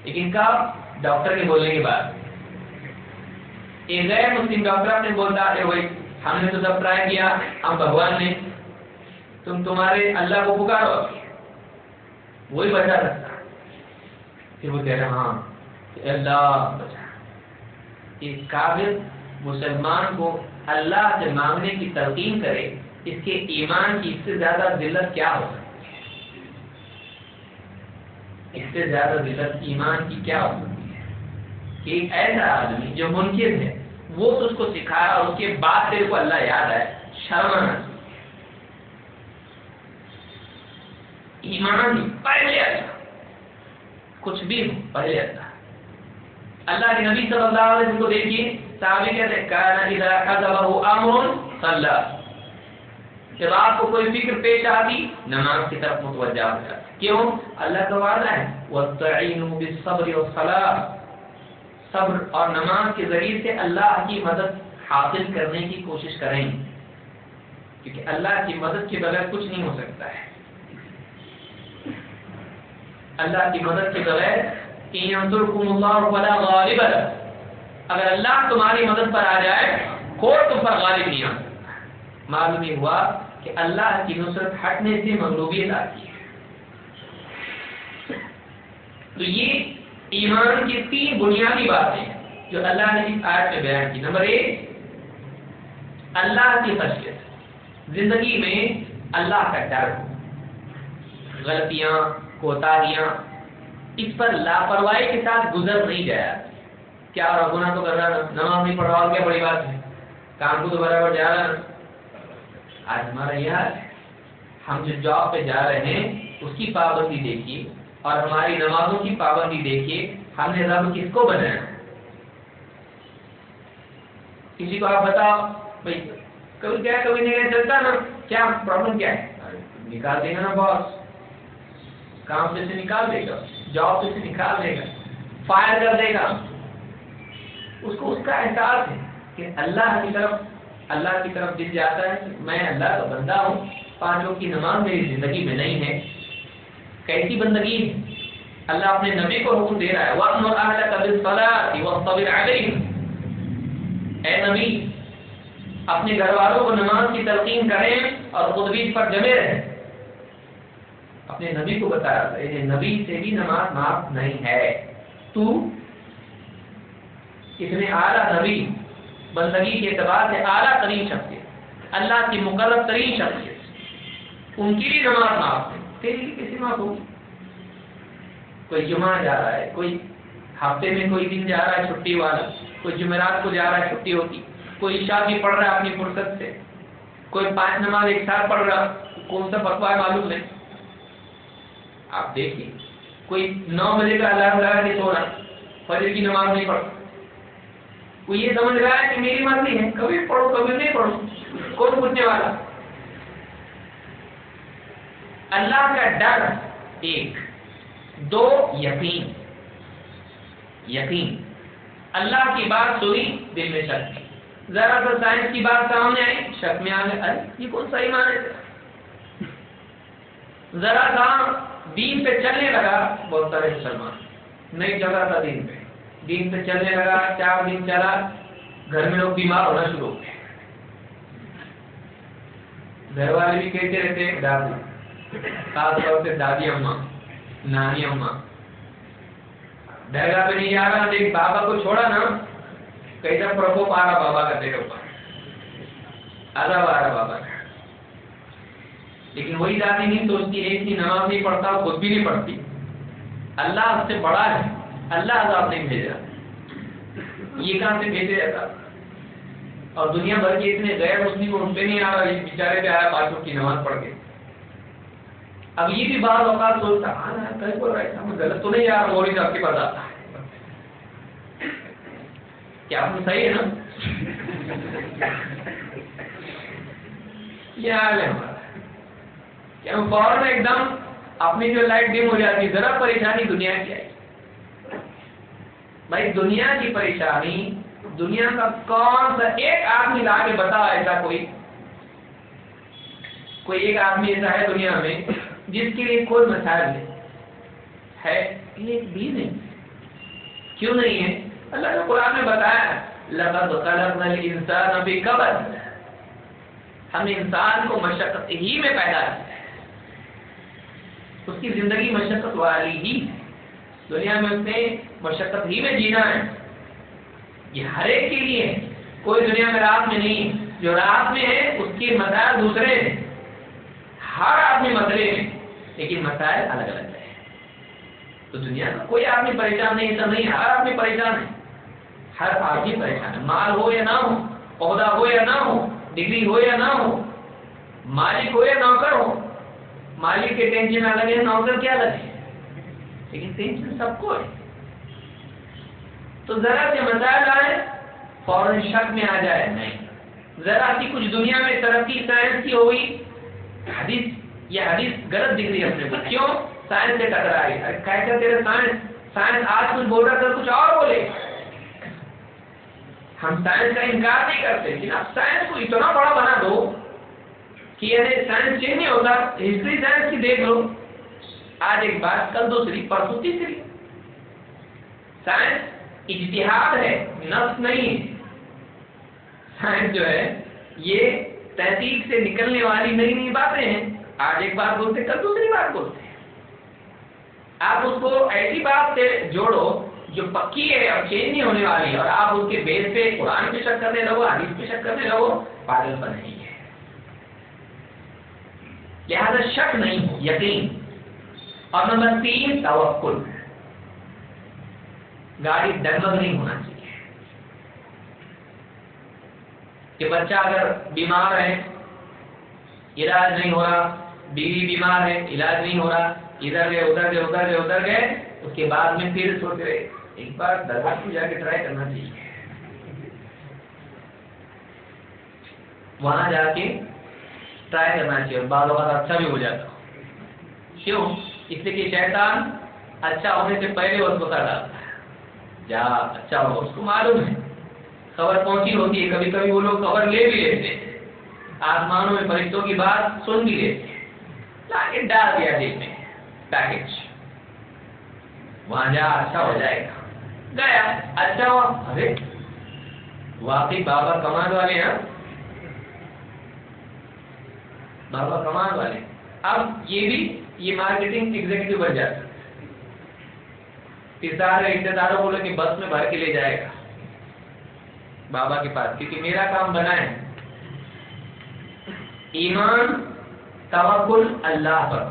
لیکن کب ڈاکٹر کے بولنے کے بعد۔ ایک غیر مسلم ڈاکٹر اپنے بولتا ہے وہی ہم نے تو سب ٹرائی کیا، ہم بھگوان نے تم تمہارے اللہ کو پکارو۔ وہی بچا سکتا۔ پھر وہ کہہ رہے ہاں اللہ، بچا۔ ایک قابل مسلمان کو اللہ سے مانگنے کی تلقین کرے، اس کے ایمان کی اس سے زیادہ ذلت کیا ہو سکتی ہے؟ اس سے زیادہ ذلت ایمان کی کیا ہو سکتی ہے؟ کہ ایک ایسا آدمی جو منکر ہے، وہ تو اس کو سکھایا اور اس کے بعد تیرے کو اللہ یاد ہے شرم ایمان پہلے اللہ۔ کچھ بھی ہو، پہلے اللہ۔ اللہ کے نبی صلی اللہ علیہ وسلم کو دیکھیے، صحابی کہتے ہیں کانا اذا قذبه امر صلى جب آپ کو کوئی فکر پیش آتی، نماز کی طرف متوجہ ہو جاتا کیوں؟ اللہ کا وعدہ ہے وَاسْتَعِينُوا بِالصَّبْرِ وَالصَّلَاةِ. صبر اور نماز کے ذریعے سے اللہ کی مدد حاصل کرنے کی کوشش کریں۔ کیونکہ اللہ کی مدد کے بغیر کچھ نہیں ہو سکتا ہے۔ اللہ کی مدد کے بغیر غالب اگر اللہ تمہاری مدد پر آ جائے کوئی تم پر غالب نہیں آ معلوم یہ ہوا کہ اللہ کی نصرت ہٹنے سے مغلوبیت آتی ہے. تو یہ ایمان کی تین بنیادی باتیں جو اللہ نے اس آیت میں بیان کی. نمبر ایک، اللہ کی خشیت. زندگی میں اللہ کا ڈر، غلطیاں، کوتاہیاں اس پر لاپرواہی کے ساتھ گزر نہیں گیا۔ کیا اور گنا تو کر رہا نماز نہیں پڑھ رہا کیا بڑی بات ہے۔ کام کو تو برابر جا رہا نا آج ہمارا یہ حال ہم جو جاب پہ جا رہے ہیں، اس کی پابندی دیکھیے۔ اور ہماری نمازوں کی پابندی دیکھیے۔ ہم نے رب کس کو بنایا؟ کسی کو آپ بتاؤ، بھائی، کبھی کیا کبھی نہیں چلتا نا۔ کیا پرابلم کیا ہے؟ نکال دیں گے نا باس کام سے نکال دے گا۔ جاب سے نکال دے گا۔ فائر کر دے گا۔ اس کو اس کا احساس ہے کہ اللہ کی طرف، اللہ کی طرف دل جاتا ہے، میں اللہ کا بندہ ہوں۔ پانچوں کی نماز میری زندگی میں نہیں ہے۔ کیسی بندگی ہے؟ اللہ اپنے نبی کو حکم دے رہا ہے۔ اے نبی، اپنے گھر والوں کو نماز کی تلقین کریں اور خود بھی پر جمے رہیں۔ اپنے نبی کو بتایا تھا یعنی نبی سے بھی نماز معاف نہیں ہے۔ تو اتنے اعلیٰ نبی بندگی کے اعتبار سے اعلیٰ ترین شخصیت اللہ کی مقرر ترین شخصیت ان کی بھی نماز معاف ہے تیری کسی معاف ہوگی؟ کوئی جمعہ جا رہا ہے، کوئی ہفتے میں کوئی دن جا رہا ہے چھٹی والا، کوئی جمعرات کو جا رہا ہے چھٹی ہوتی کوئی شادی پڑھ رہا ہے اپنی فرصت سے۔ کوئی پانچ نماز ایک ساتھ پڑھ رہا، کون سا پکوا ہے معلوم نہیں۔ آپ دیکھیے کوئی نو بجے کا الارم لگا کے سو رہا فجر کی نماز نہیں پڑھتا کوئی یہ سمجھ رہا ہے کہ میری مرضی ہے، کبھی پڑھو، کبھی نہیں پڑھو، کون پوچھنے والا؟ اللہ کا ڈر ایک، دو، یقین۔ یقین۔ اللہ کی بات سنی، دل میں شک ذرا سا سائنس کی بات سامنے آئی، شک میں آ گئے۔ یہ کون صحیح مانے ذرا سا دین پہ چلنے لگا، بہت سارے مسلمان۔ نہیں چل رہا تھا دین پہ۔ دین پہ چلنے لگا، چار دن چلا، گھر میں لوگ بیمار ہونا شروع ہو گئے۔ گھر والے بھی کہتے رہتے، دادی خاص طور سے دادی اما نانی اما درگاہ پہ نہیں جا رہا، دیکھ بابا کو چھوڑا نا۔ کئی پرکوپ آ رہا بابا کا تیرے اوپر عذاب آ رہا بابا کا۔ لیکن وہی دادی نہیں سوچتی ایک ہی نماز نہیں پڑھتا خود بھی نہیں پڑھتی۔ اللہ اس سے بڑا ہے۔ اللہ عذاب نہیں بھیجا یہ کہاں سے بھیجے جاتا؟ اور دنیا بھر کے اتنے غیر مسلم ان پہ نہیں آ رہا اس بیچارے پہ آیا پانچوں کی نماز پڑھ کے۔ اب یہ بھی بعض اوقات سوچتا ہاں غلط تو نہیں آ رہا موری صاحب کے پاس آتا ہے۔ کیا آپ صحیح ہے نا یہ حال ہے ہمارا کہ ہم فوراً ایک دم اپنی جو لائٹ ڈیم ہو جاتی ذرا پریشانی دنیا کی آئی۔ بھائی، دنیا کی پریشانی، دنیا کا کون سا ایک آدمی لا کے بتا ایسا کوئی؟ کوئی ایک آدمی ایسا ہے دنیا میں جس کے لیے کوئی مسائل نہیں۔ ہے ایک بھی نہیں۔ کیوں نہیں ہے؟ اللہ نے قرآن میں بتایا لقد خلقنا الانسان فی ہم نے انسان کو مشقت ہی میں پیدا کیا۔ اس کی زندگی مشقت والی ہی ہے دنیا میں اس نے مشقت ہی میں جینا ہے۔ یہ ہر ایک کے لیے کوئی دنیا میں رات میں نہیں، جو رات میں ہے، اس کے مسائل دوسرے ہیں۔ ہر آدمی مسئلے میں، لیکن مسائل الگ الگ ہے تو دنیا میں کوئی آدمی پریشان نہیں ایسا نہیں، ہر آدمی پریشان ہے۔ ہر آدمی پریشان ہے۔ مال ہو یا نہ ہو، عہدہ ہو یا نہ ہو، ڈگری ہو یا نہ ہو مالک ہو یا نوکر ہو مالک کے ٹینشن الگ ہے نوکر کیا الگ ہے لیکن ٹینشن سب کو ہے۔ تو ذرا سے مسائل آئے، فوراً شک میں آ جائے۔ نہیں، ذرا سی کچھ دنیا میں ترقی سائنس کی ہوئی۔ حدیث، یہ حدیث غلط دکھ رہی ہے اپنے کو کیوں؟ سائنس سے ٹکرائی کہتے تیرے سائنس سائنس آج کچھ بول رہا تھا کچھ اور بولے۔ ہم سائنس کا انکار نہیں کرتے۔ لیکن آپ سائنس کو اتنا بڑا بنا دو۔ کہ یعنی سائنس چینج نہیں ہوتا ہسٹری سائنس کی دیکھ لو۔ آج ایک بات کل دوسری پرسوں تیسری سائنس اجتہاد ہے، نفس نہیں ہے۔ سائنس جو ہے، یہ تحقیق سے نکلنے والی نئی نئی باتیں ہیں۔ آج ایک بات بولتے، کل دوسری بات بولتے۔ ہیں آپ اس کو ایسی بات سے جوڑو جو پکی ہے اور چینج نہیں ہونے والی ہے اور آپ اس کے بیس پہ قرآن پہ شک کرنے لگو، حدیث پہ شک کرنے لگو، پاگل پر نہیں لہذا شک نہیں، یقین. اور نمبر تین، توکل. گاڑی ڈگمگ نہیں ہونا چاہیے. کہ بچہ اگر بیمار ہے، علاج نہیں ہو رہا، بیوی بیمار ہے، علاج نہیں ہو رہا، ادھر گئے ادھر گئے ادھر گئے ادھر گئے، اس کے بعد میں پھر سوچ رہے، ایک بار دربار کو جا کے ٹرائی کرنا چاہیے۔ وہاں جا کے ٹرائی کرنا چاہیے اور بعض اوقات اچھا بھی ہو جاتا کیوں؟ اس لیے کہ شیطان اچھا ہونے سے پہلے اس کو کر ڈالتا ہے۔ جا اچھا ہو اس کو معلوم ہے۔ خبر پہنچی ہوتی ہے کبھی کبھی وہ لوگ خبر لے بھی لیتے ہیں۔ آسمانوں میں فرشتوں کی بات سن بھی لیتے لا کے ڈال دیا جیب میں پیکج وہاں جا اچھا ہو جائے گا۔ گیا اچھا ہوا۔ ارے، واقعی بابا کمال والے ہیں۔ بابا کمال والے۔ اب یہ بھی یہ مارکیٹنگ ایگزیکٹو بن جاتا۔ پھر رشتے داروں بولے کہ بس میں بھر کے لے جائے گا۔ بابا کے پاس، کیونکہ میرا کام بنا ہے۔ ایمان، توکل، اللہ پر۔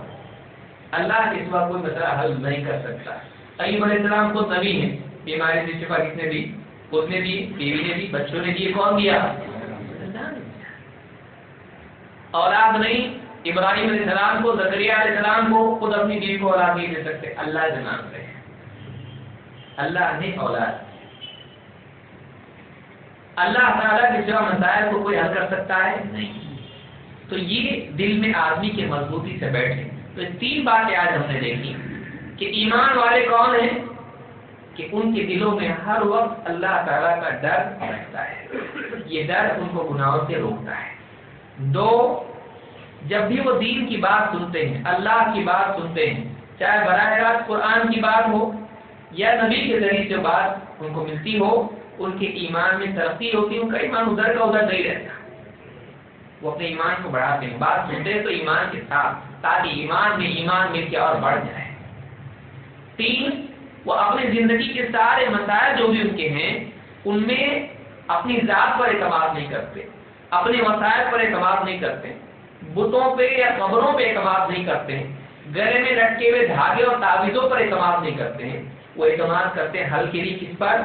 اللہ کے سوا کوئی مسئلہ حل نہیں کر سکتا۔ علیہ السلام کو نبی ہے بیماری سے شفا کس نے دی؟ اس نے دی، بیوی نے دی، بچوں نے دی کون دیا؟ اولاد نہیں، ابراہیم علیہ السلام کو زکریہ علیہ السلام کو، خود اپنی بیوی کو اولاد نہیں دے سکتے۔ اللہ کے نام سے اللہ نے اولاد۔ اللہ تعالیٰ کے سوا مسائل کو کوئی حل کر سکتا ہے؟ نہیں۔ تو یہ دل میں آدمی کے مضبوطی سے بیٹھے۔ تو تین باتیں آج ہم نے دیکھی کہ ایمان والے کون ہیں؟ کہ ان کے دلوں میں ہر وقت اللہ تعالیٰ کا ڈر رہتا ہے۔ یہ ڈر ان کو گناہوں سے روکتا ہے۔ دو، جب بھی وہ دین کی بات سنتے ہیں، اللہ کی بات سنتے ہیں، چاہے براہ راست قرآن کی بات ہو یا نبی کے ذریعے جو بات ان کو ملتی ہو، ان کے ایمان میں ترقی ہوتی ہے، ان کا ایمان ادھر کا ادھر نہیں رہتا۔ وہ اپنے ایمان کو بڑھاتے ہیں۔ بات سنتے ہیں تو ایمان کے ساتھ، تاکہ ایمان میں ایمان مل کے اور بڑھ جائے۔ تین، وہ اپنی زندگی کے سارے مسائل جو بھی ان کے ہیں، ان میں اپنی ذات پر اعتماد نہیں کرتے۔ اپنے مسائل پر اعتماد نہیں کرتے، بتوں پہ یا قبروں پہ اعتماد نہیں کرتے، گلے میں لٹکے ہوئے دھاگے اور تعویذوں پر اعتماد نہیں کرتے ہیں وہ اعتماد کرتے ہیں، حل کے لیے کس پر؟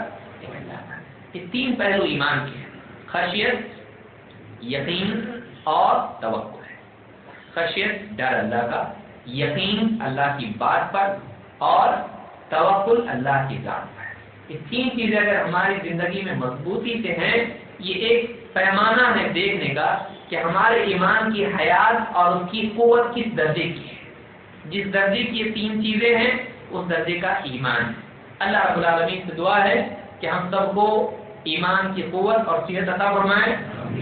یہ تین پہلو ایمان کے ہیں، خشیت، یقین اور توقع ہے۔ خشیت ڈر اللہ کا، یقین اللہ کی بات پر اور توکل اللہ کی ذات پر۔ یہ تین چیزیں اگر ہماری زندگی میں مضبوطی سے ہیں، یہ ایک پیمانہ ہے دیکھنے کا کہ ہمارے ایمان کی حیات اور اس کی قوت کس درجے کی ہے۔ جس درجے کی یہ تین چیزیں ہیں، اس درجے کا ایمان۔ اللہ رب العالمین سے دعا ہے کہ ہم سب کو ایمان کی قوت اور صحت عطا فرمائیں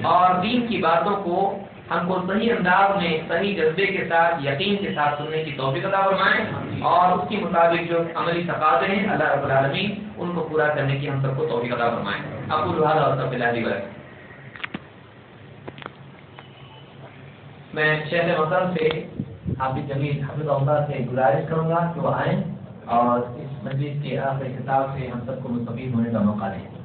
اور دین کی باتوں کو ہم کو صحیح انداز میں، صحیح جذبے کے ساتھ، یقین کے ساتھ سننے کی توفیق عطا فرمائیں اور اس کے مطابق جو عملی تقاضے ہیں، اللہ رب العالمین ان کو پورا کرنے کی ہم سب کو توفیق عطا فرمائیں ابو الحال اور سب اللہ میں شہر وطن سے حافظ جمیل حافظ عمدہ سے گزارش کروں گا کہ وہ آئیں اور اس مجلس کے آخری خطاب سے ہم سب کو مستفید ہونے کا موقع دیں۔